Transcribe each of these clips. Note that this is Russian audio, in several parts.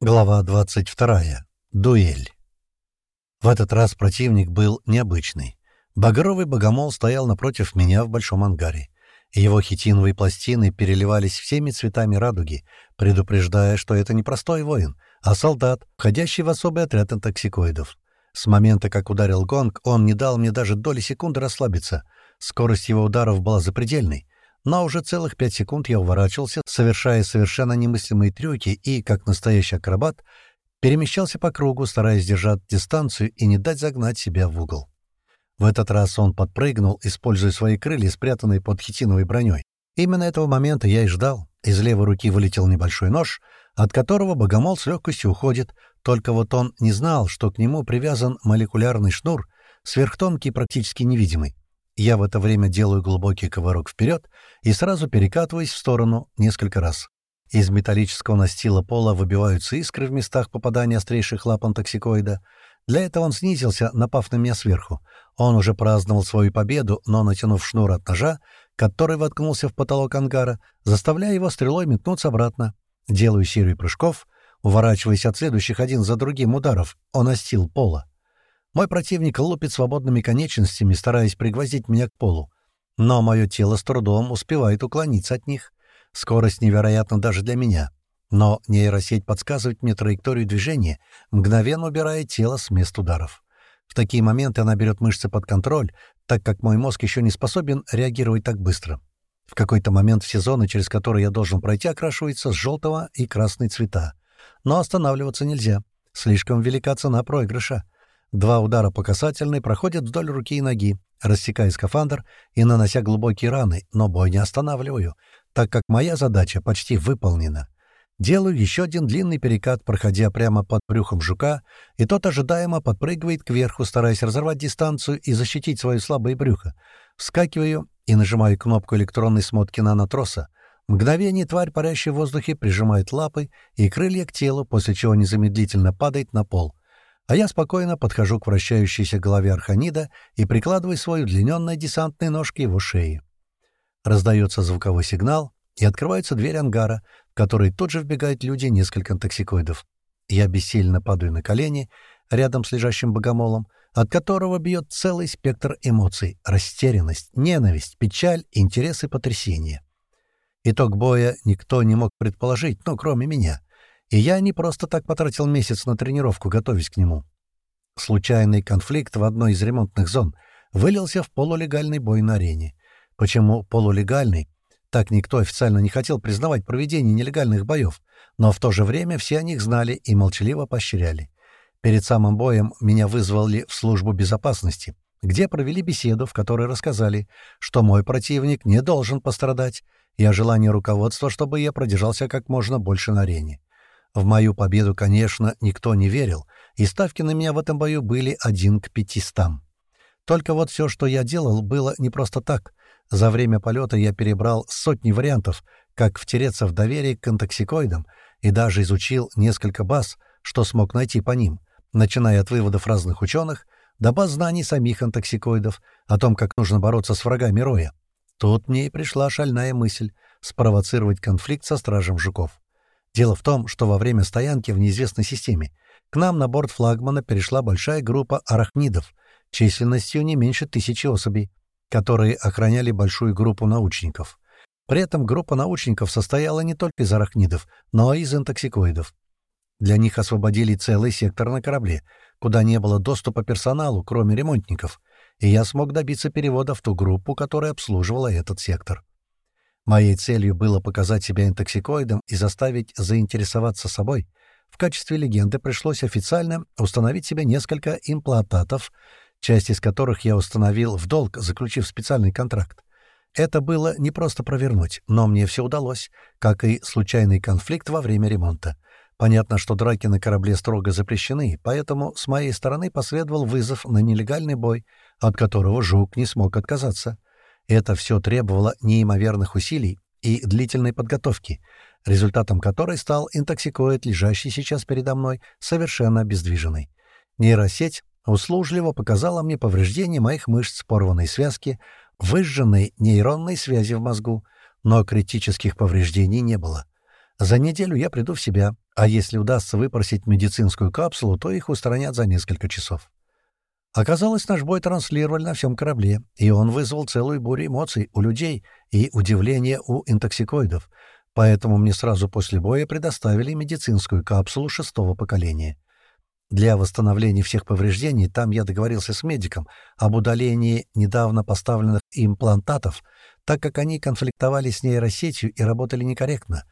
Глава 22. Дуэль. В этот раз противник был необычный. Багровый богомол стоял напротив меня в большом ангаре. Его хитиновые пластины переливались всеми цветами радуги, предупреждая, что это не простой воин, а солдат, входящий в особый отряд интоксикоидов. С момента, как ударил гонг, он не дал мне даже доли секунды расслабиться. Скорость его ударов была запредельной но уже целых пять секунд я уворачивался, совершая совершенно немыслимые трюки и, как настоящий акробат, перемещался по кругу, стараясь держать дистанцию и не дать загнать себя в угол. В этот раз он подпрыгнул, используя свои крылья, спрятанные под хитиновой броней. Именно этого момента я и ждал. Из левой руки вылетел небольшой нож, от которого богомол с легкостью уходит, только вот он не знал, что к нему привязан молекулярный шнур, сверхтонкий практически невидимый. Я в это время делаю глубокий ковырок вперед и сразу перекатываюсь в сторону несколько раз. Из металлического настила пола выбиваются искры в местах попадания острейших лап антоксикоида. Для этого он снизился, напав на меня сверху. Он уже праздновал свою победу, но, натянув шнур от ножа, который воткнулся в потолок ангара, заставляя его стрелой метнуться обратно. Делаю серию прыжков, уворачиваясь от следующих один за другим ударов, он остил пола. Мой противник лупит свободными конечностями, стараясь пригвоздить меня к полу. Но мое тело с трудом успевает уклониться от них. Скорость невероятна даже для меня. Но нейросеть подсказывает мне траекторию движения, мгновенно убирая тело с мест ударов. В такие моменты она берет мышцы под контроль, так как мой мозг еще не способен реагировать так быстро. В какой-то момент все зоны, через которые я должен пройти, окрашиваются с желтого и красной цвета. Но останавливаться нельзя. Слишком велика цена проигрыша. Два удара по касательной проходят вдоль руки и ноги, рассекая скафандр и нанося глубокие раны, но бой не останавливаю, так как моя задача почти выполнена. Делаю еще один длинный перекат, проходя прямо под брюхом жука, и тот ожидаемо подпрыгивает кверху, стараясь разорвать дистанцию и защитить свое слабое брюхо. Вскакиваю и нажимаю кнопку электронной смотки нанотроса. Мгновение тварь, парящая в воздухе, прижимает лапы и крылья к телу, после чего незамедлительно падает на пол. А я спокойно подхожу к вращающейся голове Арханида и прикладываю свой удлиненный десантный нож к его шее. Раздается звуковой сигнал, и открывается дверь ангара, в который тут же вбегают люди несколько токсикоидов. Я бессильно падаю на колени, рядом с лежащим богомолом, от которого бьет целый спектр эмоций — растерянность, ненависть, печаль, интерес и потрясение. Итог боя никто не мог предположить, ну, кроме меня. И я не просто так потратил месяц на тренировку, готовясь к нему. Случайный конфликт в одной из ремонтных зон вылился в полулегальный бой на арене. Почему полулегальный? Так никто официально не хотел признавать проведение нелегальных боев, но в то же время все о них знали и молчаливо поощряли. Перед самым боем меня вызвали в службу безопасности, где провели беседу, в которой рассказали, что мой противник не должен пострадать, и о желании руководства, чтобы я продержался как можно больше на арене. В мою победу, конечно, никто не верил, и ставки на меня в этом бою были один к пятистам. Только вот все, что я делал, было не просто так. За время полета я перебрал сотни вариантов, как втереться в доверие к антоксикоидам, и даже изучил несколько баз, что смог найти по ним, начиная от выводов разных ученых до баз знаний самих интоксикоидов о том, как нужно бороться с врагами Роя. Тут мне и пришла шальная мысль — спровоцировать конфликт со Стражем Жуков. Дело в том, что во время стоянки в неизвестной системе к нам на борт флагмана перешла большая группа арахнидов, численностью не меньше тысячи особей, которые охраняли большую группу научников. При этом группа научников состояла не только из арахнидов, но и из интоксикоидов. Для них освободили целый сектор на корабле, куда не было доступа персоналу, кроме ремонтников, и я смог добиться перевода в ту группу, которая обслуживала этот сектор. Моей целью было показать себя интоксикоидом и заставить заинтересоваться собой. В качестве легенды пришлось официально установить себе несколько имплантатов, часть из которых я установил в долг, заключив специальный контракт. Это было не просто провернуть, но мне все удалось, как и случайный конфликт во время ремонта. Понятно, что драки на корабле строго запрещены, поэтому с моей стороны последовал вызов на нелегальный бой, от которого Жук не смог отказаться. Это все требовало неимоверных усилий и длительной подготовки, результатом которой стал интоксикоид, лежащий сейчас передо мной, совершенно обездвиженный. Нейросеть услужливо показала мне повреждения моих мышц, порванной связки, выжженной нейронной связи в мозгу, но критических повреждений не было. За неделю я приду в себя, а если удастся выпросить медицинскую капсулу, то их устранят за несколько часов. Оказалось, наш бой транслировали на всем корабле, и он вызвал целую бурю эмоций у людей и удивление у интоксикоидов, поэтому мне сразу после боя предоставили медицинскую капсулу шестого поколения. Для восстановления всех повреждений там я договорился с медиком об удалении недавно поставленных имплантатов, так как они конфликтовали с нейросетью и работали некорректно,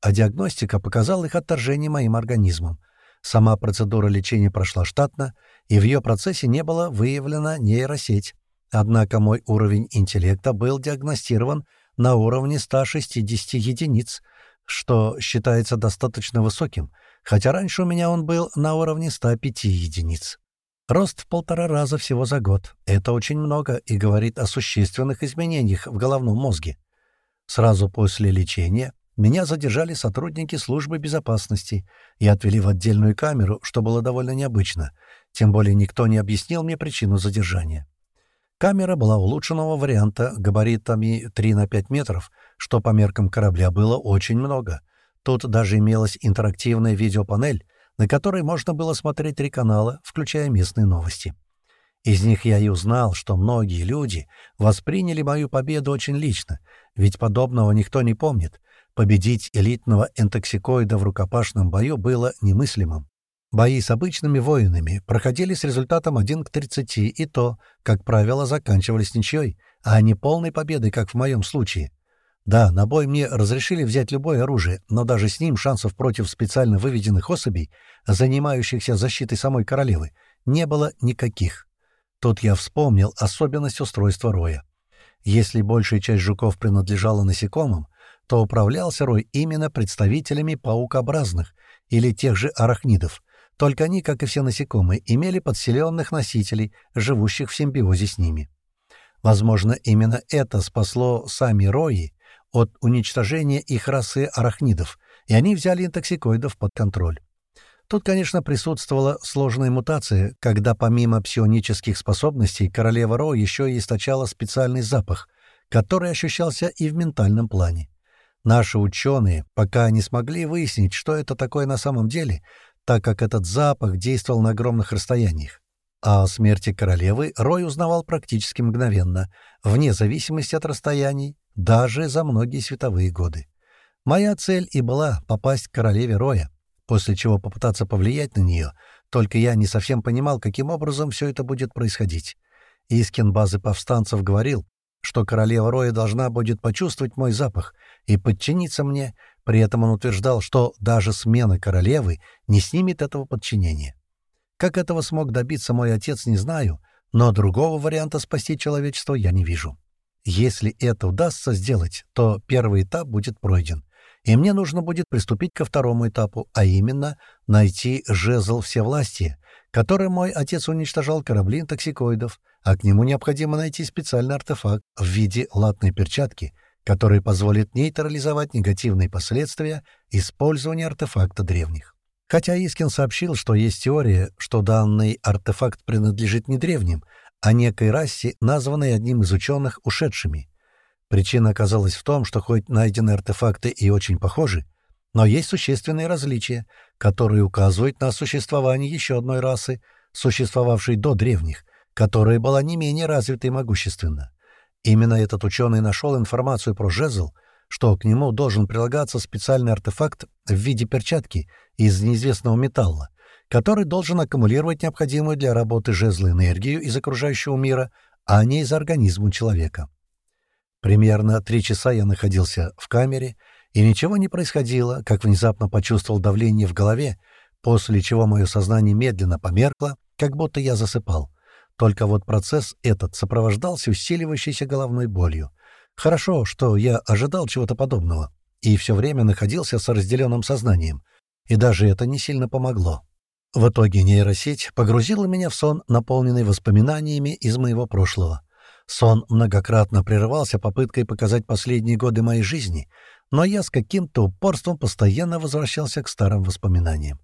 а диагностика показала их отторжение моим организмом. Сама процедура лечения прошла штатно, и в ее процессе не было выявлена нейросеть. Однако мой уровень интеллекта был диагностирован на уровне 160 единиц, что считается достаточно высоким, хотя раньше у меня он был на уровне 105 единиц. Рост в полтора раза всего за год. Это очень много и говорит о существенных изменениях в головном мозге. Сразу после лечения меня задержали сотрудники службы безопасности и отвели в отдельную камеру, что было довольно необычно. Тем более никто не объяснил мне причину задержания. Камера была улучшенного варианта габаритами 3 на 5 метров, что по меркам корабля было очень много. Тут даже имелась интерактивная видеопанель, на которой можно было смотреть три канала, включая местные новости. Из них я и узнал, что многие люди восприняли мою победу очень лично, ведь подобного никто не помнит, Победить элитного энтоксикоида в рукопашном бою было немыслимым. Бои с обычными воинами проходили с результатом 1 к 30, и то, как правило, заканчивались ничьей, а не полной победой, как в моем случае. Да, на бой мне разрешили взять любое оружие, но даже с ним шансов против специально выведенных особей, занимающихся защитой самой королевы, не было никаких. Тут я вспомнил особенность устройства роя. Если большая часть жуков принадлежала насекомым, то управлялся Рой именно представителями паукообразных или тех же арахнидов, только они, как и все насекомые, имели подселенных носителей, живущих в симбиозе с ними. Возможно, именно это спасло сами Рои от уничтожения их расы арахнидов, и они взяли интоксикоидов под контроль. Тут, конечно, присутствовала сложная мутация, когда помимо псионических способностей королева Ро еще и источала специальный запах, который ощущался и в ментальном плане. Наши ученые пока не смогли выяснить, что это такое на самом деле, так как этот запах действовал на огромных расстояниях. А о смерти королевы Рой узнавал практически мгновенно, вне зависимости от расстояний, даже за многие световые годы. Моя цель и была попасть к королеве Роя, после чего попытаться повлиять на нее, только я не совсем понимал, каким образом все это будет происходить. Искин базы повстанцев говорил, что королева Роя должна будет почувствовать мой запах и подчиниться мне, при этом он утверждал, что даже смена королевы не снимет этого подчинения. Как этого смог добиться мой отец, не знаю, но другого варианта спасти человечество я не вижу. Если это удастся сделать, то первый этап будет пройден, и мне нужно будет приступить ко второму этапу, а именно найти жезл всевластия, который мой отец уничтожал корабли токсикоидов, а к нему необходимо найти специальный артефакт в виде латной перчатки, который позволит нейтрализовать негативные последствия использования артефакта древних. Хотя Искин сообщил, что есть теория, что данный артефакт принадлежит не древним, а некой расе, названной одним из ученых ушедшими. Причина оказалась в том, что хоть найдены артефакты и очень похожи, но есть существенные различия, которые указывают на существование еще одной расы, существовавшей до древних, которая была не менее развита и могущественна. Именно этот ученый нашел информацию про жезл, что к нему должен прилагаться специальный артефакт в виде перчатки из неизвестного металла, который должен аккумулировать необходимую для работы жезла энергию из окружающего мира, а не из организма человека. Примерно три часа я находился в камере, и ничего не происходило, как внезапно почувствовал давление в голове, после чего мое сознание медленно померкло, как будто я засыпал. Только вот процесс этот сопровождался усиливающейся головной болью. Хорошо, что я ожидал чего-то подобного и все время находился с разделенным сознанием, и даже это не сильно помогло. В итоге нейросеть погрузила меня в сон, наполненный воспоминаниями из моего прошлого. Сон многократно прерывался попыткой показать последние годы моей жизни, но я с каким-то упорством постоянно возвращался к старым воспоминаниям.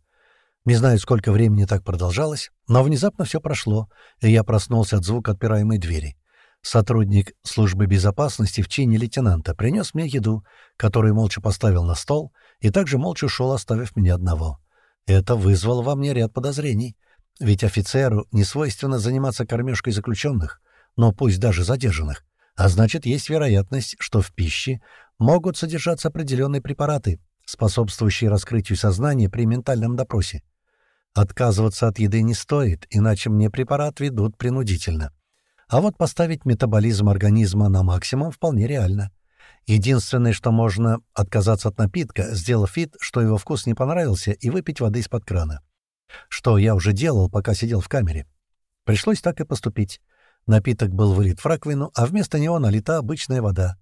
Не знаю, сколько времени так продолжалось, но внезапно все прошло, и я проснулся от звука отпираемой двери. Сотрудник службы безопасности в чине лейтенанта принес мне еду, которую молча поставил на стол, и также молча ушел, оставив меня одного. Это вызвало во мне ряд подозрений. Ведь офицеру не свойственно заниматься кормежкой заключенных, но пусть даже задержанных. А значит, есть вероятность, что в пище могут содержаться определенные препараты, способствующие раскрытию сознания при ментальном допросе. Отказываться от еды не стоит, иначе мне препарат ведут принудительно. А вот поставить метаболизм организма на максимум вполне реально. Единственное, что можно отказаться от напитка, сделав вид, что его вкус не понравился, и выпить воды из-под крана. Что я уже делал, пока сидел в камере. Пришлось так и поступить. Напиток был вылит в раковину, а вместо него налита обычная вода.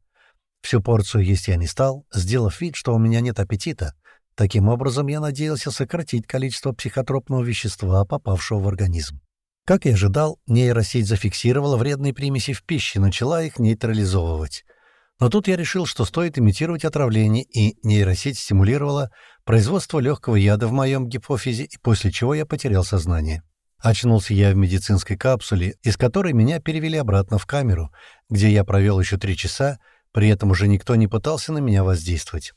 Всю порцию есть я не стал, сделав вид, что у меня нет аппетита. Таким образом, я надеялся сократить количество психотропного вещества, попавшего в организм. Как и ожидал, нейросеть зафиксировала вредные примеси в пище и начала их нейтрализовывать. Но тут я решил, что стоит имитировать отравление, и нейросеть стимулировала производство легкого яда в моем гипофизе, после чего я потерял сознание. Очнулся я в медицинской капсуле, из которой меня перевели обратно в камеру, где я провел еще три часа, при этом уже никто не пытался на меня воздействовать.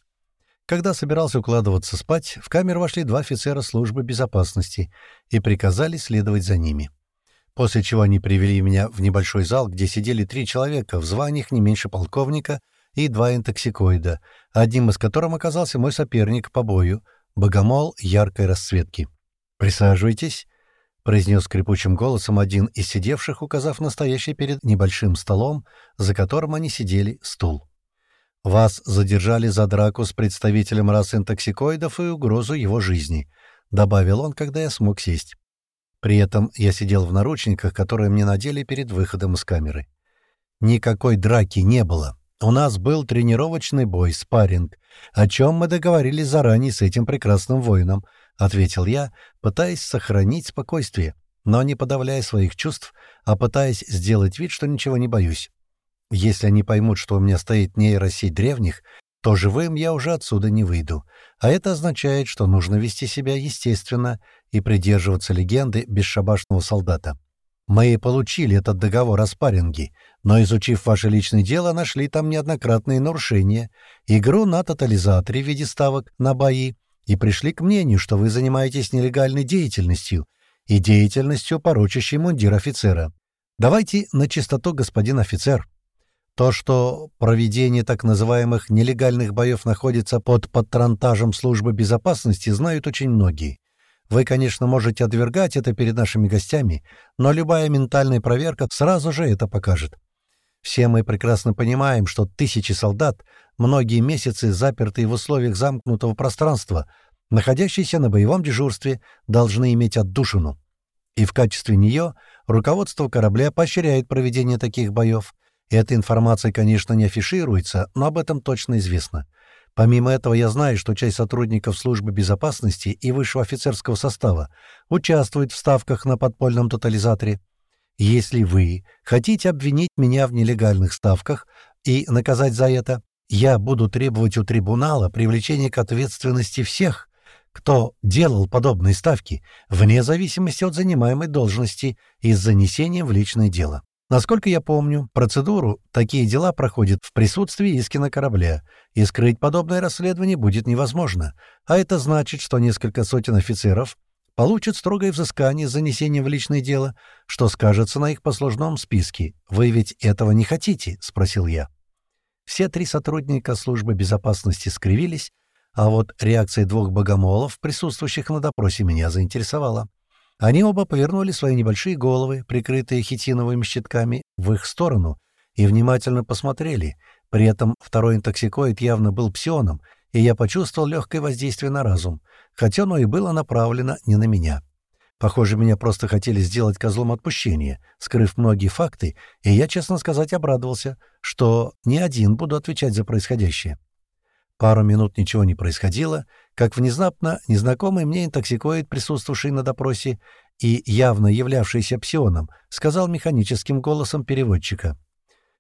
Когда собирался укладываться спать, в камеру вошли два офицера службы безопасности и приказали следовать за ними. После чего они привели меня в небольшой зал, где сидели три человека в званиях не меньше полковника и два интоксикоида, одним из которых оказался мой соперник по бою, богомол яркой расцветки. «Присаживайтесь», произнес скрипучим голосом один из сидевших, указав настоящий перед небольшим столом, за которым они сидели, стул. «Вас задержали за драку с представителем расы интоксикоидов и угрозу его жизни», — добавил он, когда я смог сесть. При этом я сидел в наручниках, которые мне надели перед выходом из камеры. Никакой драки не было. У нас был тренировочный бой, спарринг, о чем мы договорились заранее с этим прекрасным воином —— ответил я, пытаясь сохранить спокойствие, но не подавляя своих чувств, а пытаясь сделать вид, что ничего не боюсь. Если они поймут, что у меня стоит нейросеть древних, то живым я уже отсюда не выйду, а это означает, что нужно вести себя естественно и придерживаться легенды бесшабашного солдата. Мы получили этот договор о спарринге, но, изучив ваше личное дело, нашли там неоднократные нарушения, игру на тотализаторе в виде ставок на бои, и пришли к мнению, что вы занимаетесь нелегальной деятельностью и деятельностью, порочащей мундир офицера. Давайте на чистоту, господин офицер. То, что проведение так называемых нелегальных боев находится под патронтажем службы безопасности, знают очень многие. Вы, конечно, можете отвергать это перед нашими гостями, но любая ментальная проверка сразу же это покажет. Все мы прекрасно понимаем, что тысячи солдат многие месяцы запертые в условиях замкнутого пространства, находящиеся на боевом дежурстве, должны иметь отдушину. И в качестве нее руководство корабля поощряет проведение таких боев. Эта информация, конечно, не афишируется, но об этом точно известно. Помимо этого, я знаю, что часть сотрудников службы безопасности и высшего офицерского состава участвует в ставках на подпольном тотализаторе. Если вы хотите обвинить меня в нелегальных ставках и наказать за это, я буду требовать у трибунала привлечения к ответственности всех, кто делал подобные ставки, вне зависимости от занимаемой должности и с занесением в личное дело. Насколько я помню, процедуру такие дела проходят в присутствии Искина корабля, и скрыть подобное расследование будет невозможно, а это значит, что несколько сотен офицеров получат строгое взыскание с занесением в личное дело, что скажется на их послужном списке. Вы ведь этого не хотите?» — спросил я. Все три сотрудника службы безопасности скривились, а вот реакция двух богомолов, присутствующих на допросе, меня заинтересовала. Они оба повернули свои небольшие головы, прикрытые хитиновыми щитками, в их сторону, и внимательно посмотрели. При этом второй интоксикоид явно был псионом, и я почувствовал легкое воздействие на разум, хотя оно и было направлено не на меня. Похоже, меня просто хотели сделать козлом отпущения, скрыв многие факты, и я, честно сказать, обрадовался, что не один буду отвечать за происходящее. Пару минут ничего не происходило, как внезапно незнакомый мне интоксикоид, присутствовавший на допросе и явно являвшийся псионом, сказал механическим голосом переводчика.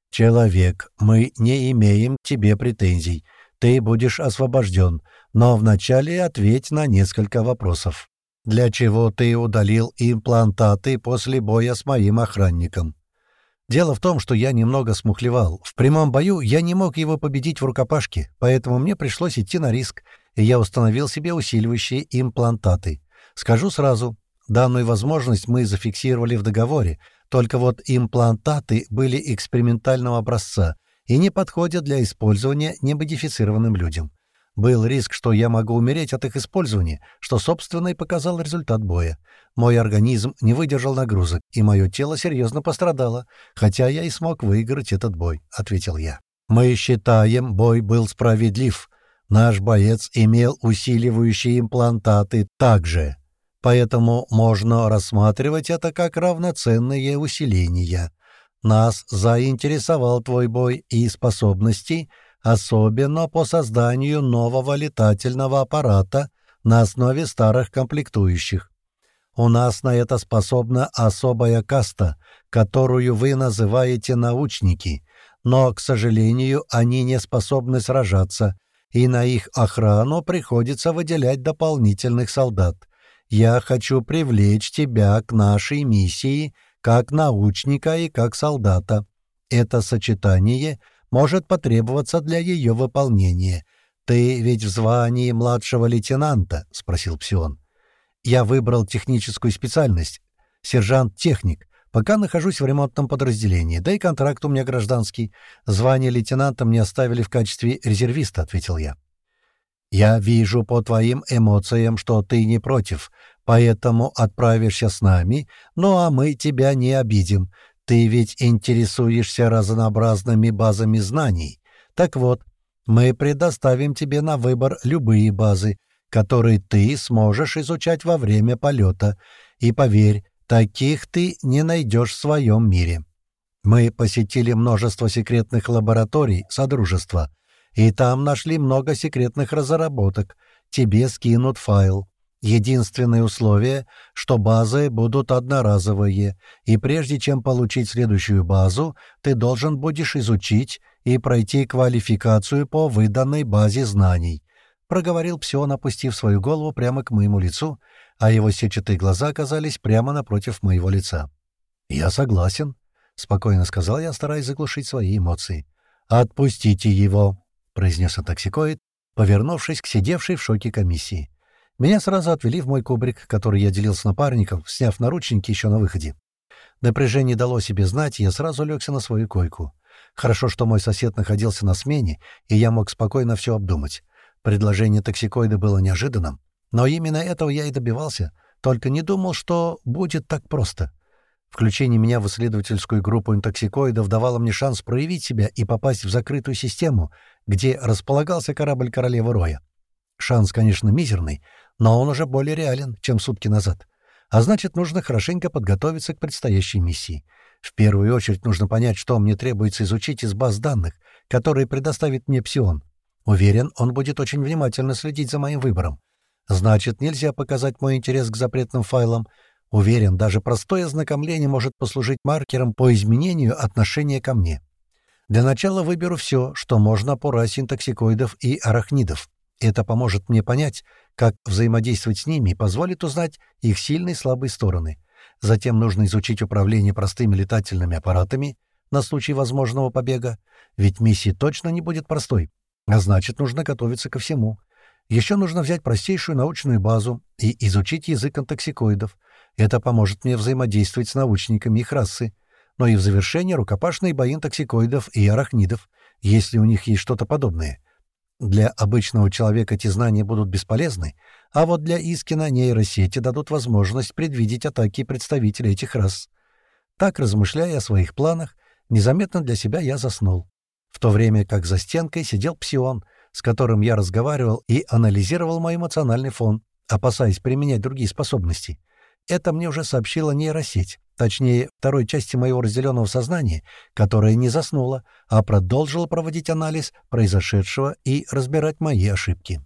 «Человек, мы не имеем к тебе претензий. Ты будешь освобожден, но вначале ответь на несколько вопросов» для чего ты удалил имплантаты после боя с моим охранником. Дело в том, что я немного смухлевал. В прямом бою я не мог его победить в рукопашке, поэтому мне пришлось идти на риск, и я установил себе усиливающие имплантаты. Скажу сразу, данную возможность мы зафиксировали в договоре, только вот имплантаты были экспериментального образца и не подходят для использования немодифицированным людям. Был риск, что я могу умереть от их использования, что, собственно, и показал результат боя. Мой организм не выдержал нагрузок, и мое тело серьезно пострадало, хотя я и смог выиграть этот бой», — ответил я. «Мы считаем, бой был справедлив. Наш боец имел усиливающие имплантаты также, поэтому можно рассматривать это как равноценные усиления. Нас заинтересовал твой бой и способности — особенно по созданию нового летательного аппарата на основе старых комплектующих. У нас на это способна особая каста, которую вы называете научники, но, к сожалению, они не способны сражаться, и на их охрану приходится выделять дополнительных солдат. Я хочу привлечь тебя к нашей миссии как научника и как солдата. Это сочетание — может потребоваться для ее выполнения. Ты ведь в звании младшего лейтенанта?» — спросил Псион. «Я выбрал техническую специальность. Сержант-техник. Пока нахожусь в ремонтном подразделении, да и контракт у меня гражданский. Звание лейтенанта мне оставили в качестве резервиста», — ответил я. «Я вижу по твоим эмоциям, что ты не против, поэтому отправишься с нами, ну а мы тебя не обидим. Ты ведь интересуешься разнообразными базами знаний. Так вот, мы предоставим тебе на выбор любые базы, которые ты сможешь изучать во время полета. И поверь, таких ты не найдешь в своем мире. Мы посетили множество секретных лабораторий Содружества, и там нашли много секретных разработок. Тебе скинут файл. Единственное условие, что базы будут одноразовые, и прежде чем получить следующую базу, ты должен будешь изучить и пройти квалификацию по выданной базе знаний», — проговорил Псион, опустив свою голову прямо к моему лицу, а его сетчатые глаза оказались прямо напротив моего лица. «Я согласен», — спокойно сказал я, стараясь заглушить свои эмоции. «Отпустите его», — произнес токсикоид, повернувшись к сидевшей в шоке комиссии. Меня сразу отвели в мой кубрик, который я делил с напарником, сняв наручники еще на выходе. Напряжение дало себе знать, и я сразу легся на свою койку. Хорошо, что мой сосед находился на смене, и я мог спокойно все обдумать. Предложение токсикоида было неожиданным, но именно этого я и добивался, только не думал, что будет так просто. Включение меня в исследовательскую группу интоксикоидов давало мне шанс проявить себя и попасть в закрытую систему, где располагался корабль королевы Роя. Шанс, конечно, мизерный, но он уже более реален, чем сутки назад. А значит, нужно хорошенько подготовиться к предстоящей миссии. В первую очередь нужно понять, что мне требуется изучить из баз данных, которые предоставит мне Псион. Уверен, он будет очень внимательно следить за моим выбором. Значит, нельзя показать мой интерес к запретным файлам. Уверен, даже простое ознакомление может послужить маркером по изменению отношения ко мне. Для начала выберу все, что можно по расе интоксикоидов и арахнидов. Это поможет мне понять, как взаимодействовать с ними и позволит узнать их сильные и слабые стороны. Затем нужно изучить управление простыми летательными аппаратами на случай возможного побега, ведь миссия точно не будет простой, а значит, нужно готовиться ко всему. Еще нужно взять простейшую научную базу и изучить язык антоксикоидов. Это поможет мне взаимодействовать с научниками их расы. Но и в завершение рукопашные бои токсикоидов и арахнидов, если у них есть что-то подобное — для обычного человека эти знания будут бесполезны, а вот для Искина нейросети дадут возможность предвидеть атаки представителей этих рас. Так, размышляя о своих планах, незаметно для себя я заснул. В то время как за стенкой сидел Псион, с которым я разговаривал и анализировал мой эмоциональный фон, опасаясь применять другие способности. Это мне уже сообщила нейросеть точнее, второй части моего разделенного сознания, которая не заснула, а продолжила проводить анализ произошедшего и разбирать мои ошибки.